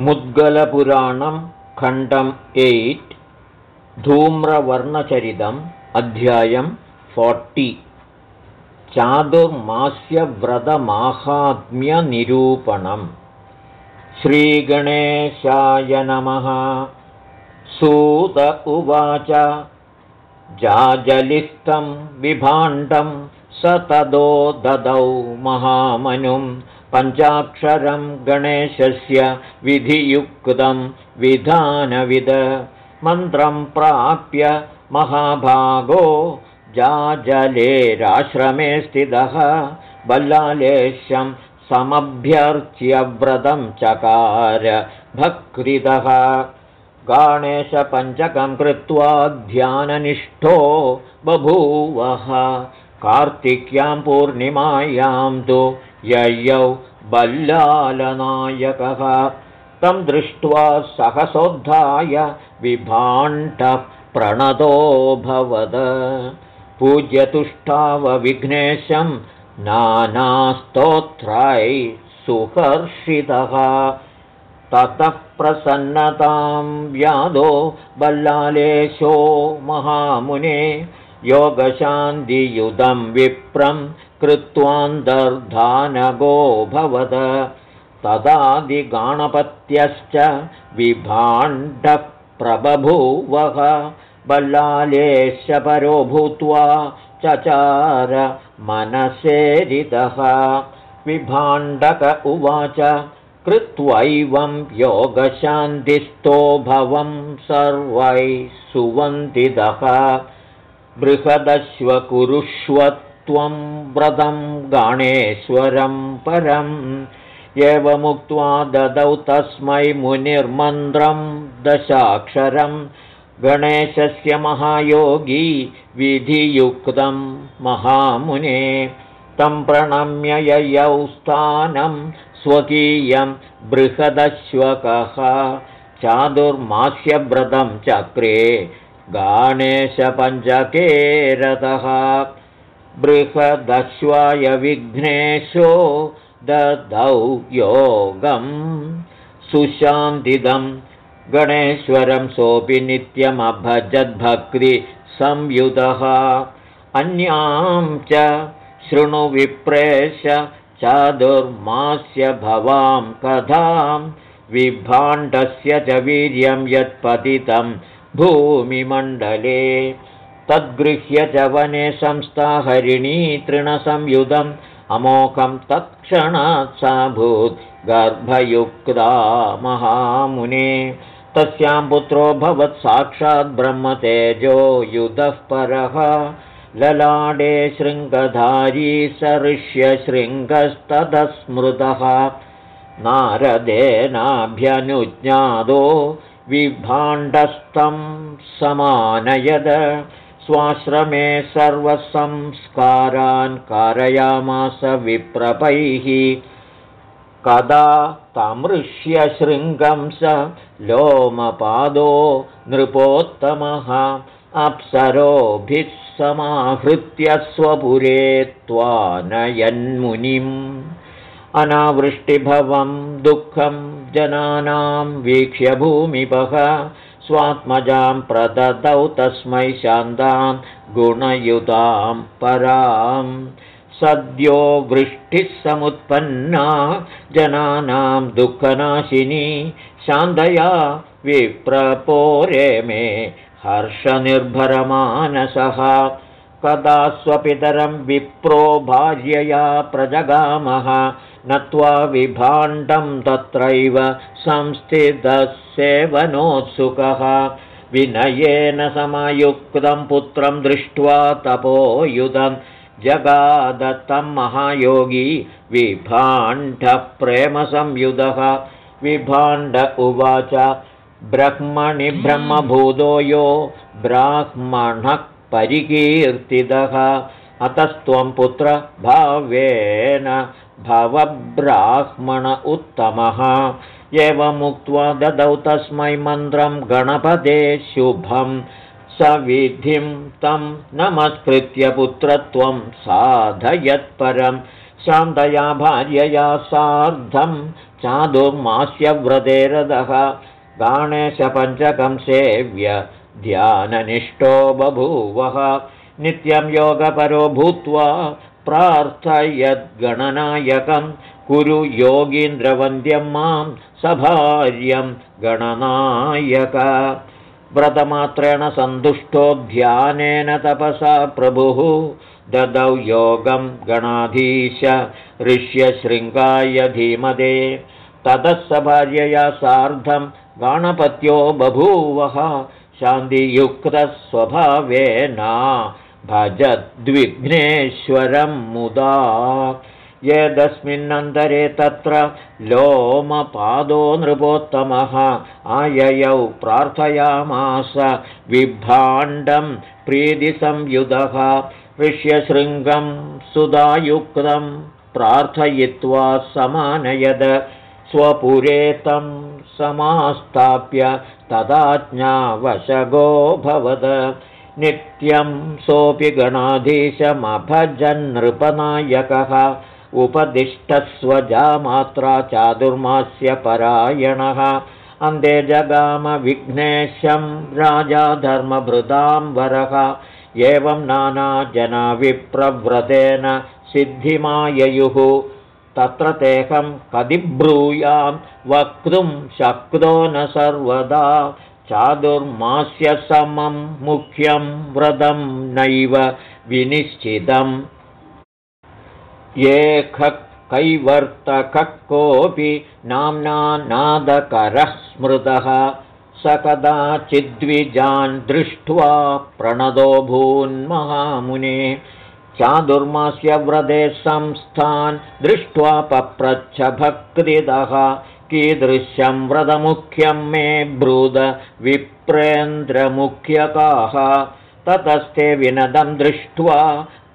मुद्गलपुराणं खण्डम् एय्ट् धूम्रवर्णचरितम् अध्यायं फोर्टि। चातुर्मास्यव्रतमाहात्म्यनिरूपणम् श्रीगणेशाय नमः। सूत उवाच। जाजलिस्तं विभाण्डं स तदो ददौ महामनुं पञ्चाक्षरं गणेशस्य विधियुक्तं विधानविद। मन्त्रं प्राप्य महाभागो जाजलेराश्रमे स्थितः। बल्लालेश्यं समभ्यर्च्य व्रतं चकार भक्तितः। गणेशपञ्चकं कृत्वा ध्याननिष्ठो बभूवः कार्तिक्यां पूर्णिमायां तु ययौ बल्लालनायकः। तं दृष्ट्वा सहसोद्धाय विभाण्डः प्रणतोऽभवद पूज्यतुष्टावविघ्नेशं नानास्तोत्रै सुहर्षितः। ततः प्रसन्नतां व्यादो बल्लालेशो महामुने योगशान्तियुधं विप्रं कृत्वान्तर्धानगो भवद। तदादिगाणपत्यश्च विभाण्डः प्रबभूवः बल्लालेश परो भूत्वा चचार मनसेरितः। विभाण्डक उवाच कृत्वैवं योगशान्तिस्थो भवं सर्वैः सुवन्दितः बृहदश्वकुरुष्व त्वं व्रतं गाणेश्वरं परम् एवमुक्त्वा ददौ तस्मै मुनिर्मन्त्रं दशाक्षरं गणेशस्य महायोगी विधियुक्तं महामुने तं प्रणम्य ययौ स्थानं स्वकीयं बृहदश्वकः चादुर्मास्यव्रतं चक्रे गाणेशपञ्चके रथः बृहदश्वाय विघ्नेशो ददौ योगं सुशान्तिदं गणेश्वरं सोऽपि नित्यमभजद्भक्तिसंयुतः अन्यां च शृणुविप्रेश चादुर्मास्य भवां कथां विभाण्डस्य च वीर्यं यत्पतितं भूमिमण्डले तद्गृह्य च वने संस्थाहरिणी तृणसंयुधम्। अमोघं तत्क्षणात् सा भूत् गर्भयुक्ता महामुने। तस्यां पुत्रो भवत् साक्षात् ब्रह्मतेजो युधः परः। ललाडे शृङ्गधारी सऋष्यशृङ्गस्ततस्मृतः नारदेनाभ्यनुज्ञातो विभाण्डस्तं समानयद। स्वाश्रमे सर्वसंस्कारान् कारयामास विप्रपैः। कदा तमृष्यशृङ्गं स लोमपादो नृपोत्तमः। अप्सरोभिः समाहृत्य स्वपुरे त्वानयन्मुनिम् अनावृष्टिभवं दुःखं जनानां वीक्ष्य भूमिपः स्वात्मजां प्रददौ तस्मै शान्तां गुणयुतां परां। सद्यो वृष्टिः समुत्पन्ना जनानां दुःखनाशिनी शान्तया विप्रपोरे मे हर्षनिर्भरमानसः कदा स्वपितरं विप्रो भार्यया प्रजगामः नत्वा विभाण्डं तत्रैव संस्थितसेवनोत्सुकः। विनयेन समयुक्तं पुत्रं दृष्ट्वा तपोयुधं जगादत्तं महायोगी विभाण्डप्रेमसंयुधः। विभाण्ड उवाच ब्रह्मणि ब्रह्मभूतो यो ब्राह्मणः परिकीर्तितः। अतस्त्वं पुत्रभावेन भवब्राह्मण उत्तमः। एवमुक्त्वा ददौ तस्मै मन्त्रं गणपते शुभं। सविधिं तं नमस्कृत्य पुत्रत्वं साधयत्परं। शान्तया भार्यया सार्धं चादुर्मास्यव्रतेरदः गाणेशपञ्चकं सेव्य ध्याननिष्ठो बभूवः। नित्यं योगपरो भूत्वा प्रार्थयद्गणनायकं। कुरु योगीन्द्रवन्द्यं मां सभार्यं गणनायक। व्रतमात्रेण सन्तुष्टो ध्यानेन तपसा प्रभुः। ददौ योगं गणाधीश ऋष्यशृङ्गाय धीमदे। ततः स भार्यया सार्धं गणपत्यो बभूवः शान्तियुक्तस्वभावेन भजद्विघ्नेश्वरं मुदा। यदस्मिन्नन्तरे तत्र लोमपादो नृपोत्तमः आययौ प्रार्थयामास विभाण्डं प्रीतिसंयुधः ऋष्यशृङ्गं सुधायुक्तं प्रार्थयित्वा समानयद स्वपुरे तं समास्थाप्य तदाज्ञावशगो भवद। नित्यं सोऽपि गणाधीशमभजन्नृपनायकः उपदिष्टस्वजामात्रा चादुर्मास्य परायणः। अन्ते जगामविघ्नेशं राजा धर्मभृतां वरः एवं नानाजनाविप्रव्रतेन सिद्धिमाययुः तत्र तेहं कदिब्रूयां वक्तुं शक्तो न सर्वदा। चादुर्मास्य समं मुख्यं व्रतं नैव विनिश्चितम्। एकः कैवर्तकः कोऽपि नाम्ना नादकरः स्मृतः। स कदाचिद्विजान् दृष्ट्वा प्रणदो भून्महामुने चादुर्मास्य व्रते संस्थान् दृष्ट्वा पप्रच्छभक्तिदः कीदृशं व्रतमुख्यं मे ब्रूद विप्रेन्द्रमुख्यकाः। ततस्ते विनदं दृष्ट्वा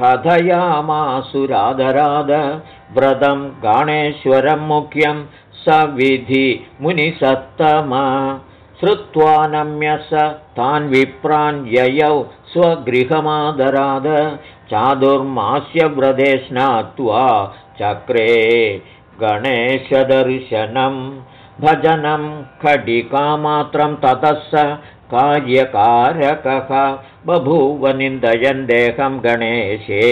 कथयामासुरादराद व्रतं गाणेश्वरं मुख्यं सविधि मुनिसत्तम। श्रुत्वा नम्य स तान् विप्रान् ययौ स्वगृहमादराद चादुर्मास्यव्रते स्नात्वा चक्रे गणेशदर्शनं भजनं खडिकामात्रं ततः स कार्यकारकः बभूवनिन्दयन् देहं गणेशे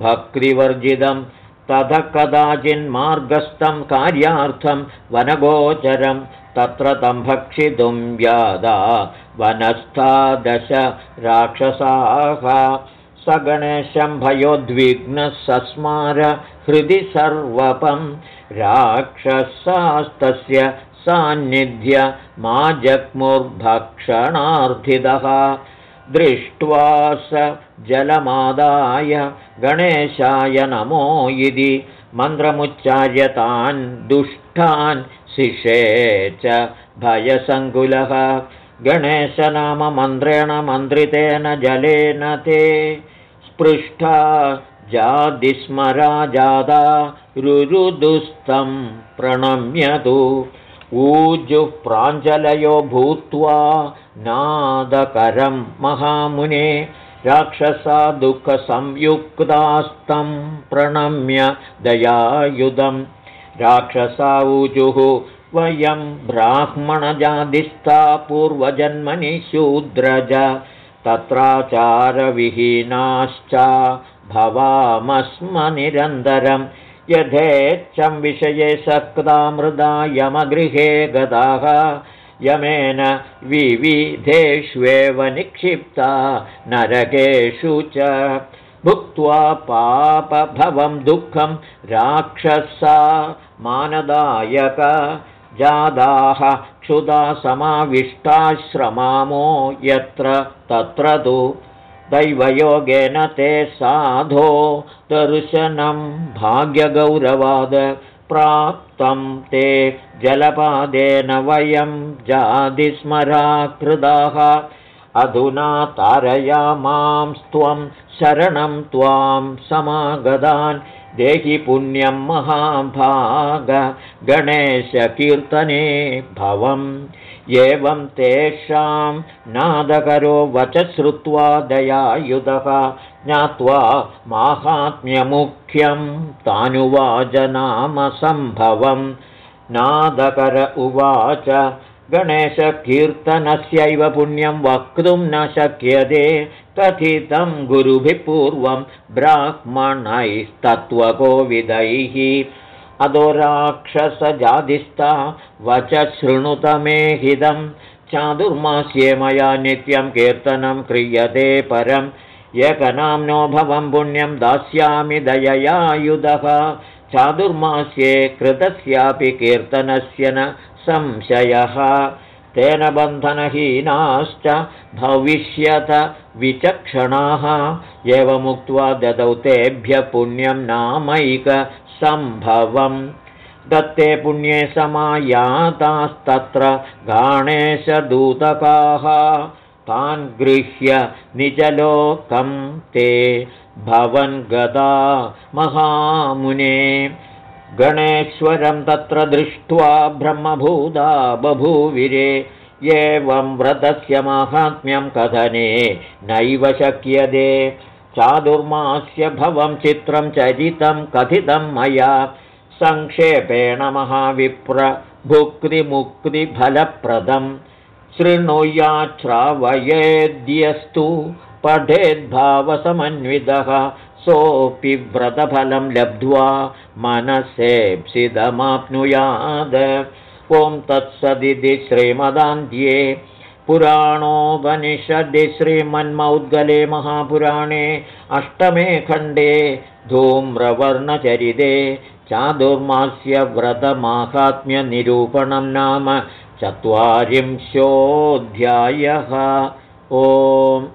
भक्तिवर्जितं ततः कदाचिन्मार्गस्थं कार्यार्थं वनगोचरं तत्र तं भक्षितुं व्यादा वनस्थादश राक्षसाः स गणेशं भयोद्विग्नः सस्मार हृदि सर्वपम् राक्षसास्तस्य सान्निध्य मा जग्मुर्भक्षणार्थितः दृष्ट्वा स जलमादाय गणेशाय नमो इति मन्त्रमुच्चार्यतान् दुष्टान् शिषे च भयसङ्कुलः। गणेशनाममन्त्रेण मन्त्रितेन जलेन ते स्पृष्टा जादिस्मराजादा रुरुदुस्तं प्रणम्यतु। ऊजुः प्राञ्जलयो भूत्वा नादकरं महामुने राक्षसा दुःखसंयुक्तास्तं प्रणम्य दयायुधं। राक्षसा ऊजुः वयं ब्राह्मणजादिस्था पूर्वजन्मनि शूद्रज तत्राचारविहीनाश्च भवामस्मनिरन्तरं यथेच्छं विषये सक्ता मृदा यमगृहे गताः यमेन विविधेष्वेव निक्षिप्ता नरकेषु च। भुक्त्वा पापभवं दुःखं राक्षसा मानदायक जादाः क्षुदा समाविष्टाश्रमामो यत्र तत्र तु दैवयोगेन ते साधो दर्शनं भाग्यगौरवाद प्राप्तं ते जलपादेन वयं जातिस्मराकृदाः। अधुना तारया मां त्वं शरणं त्वां समागतान् देहि पुण्यं महाभाग गणेशकीर्तने भवम्। एवं तेषां नादकरो वच श्रुत्वा दयायुधः ज्ञात्वा माहात्म्यमुख्यं तानुवाचनामसम्भवं नादकर उवाच गणेशकीर्तनस्यैव पुण्यं वक्तुं न शक्यते कथितं गुरुभिः पूर्वं ब्राह्मणैस्तत्त्वकोविदैः। अधो राक्षसजाधिस्था वच शृणुतमेहिदं चादुर्मास्ये मया नित्यं कीर्तनं क्रियते परम् एकनाम्नो भवं पुण्यं दास्यामि दययायुधः चादुर्मास्ये कृतस्यापि कीर्तनस्य न संशयः। तेन बन्धनहीनाश्च भविष्यत विचक्षणाः। एवमुक्त्वा ददौ तेभ्य पुण्यं नामैकसम्भवम्। दत्ते पुण्ये समायातास्तत्र गाणेशदूतकाः। तान् गृह्य निजलोकं ते भवन् गदा महामुने गणेश्वरं तत्र दृष्ट्वा ब्रह्मभूता बभूविरे एवं व्रतस्य माहात्म्यं कथने नैव शक्यते। चादुर्मास्य भवं चित्रं चरितं कथितं मया। सङ्क्षेपेण महाविप्रभुक्तिमुक्तिफलप्रदं। शृणुयाच्छ्रावयेद्यस्तु पठेद्भावसमन्वितः सोऽपि व्रतफलं लब्ध्वा मनसेप्सिदमाप्नुयाद ॐ तत्सदिति श्रीमदान्ध्ये पुराणोपनिषदि श्रीमन्मौद्गले महापुराणे अष्टमे खण्डे धूम्रवर्णचरिते चादुर्मास्य व्रतमाहात्म्यनिरूपणं नाम चत्वारिंशोऽध्यायः। ओम्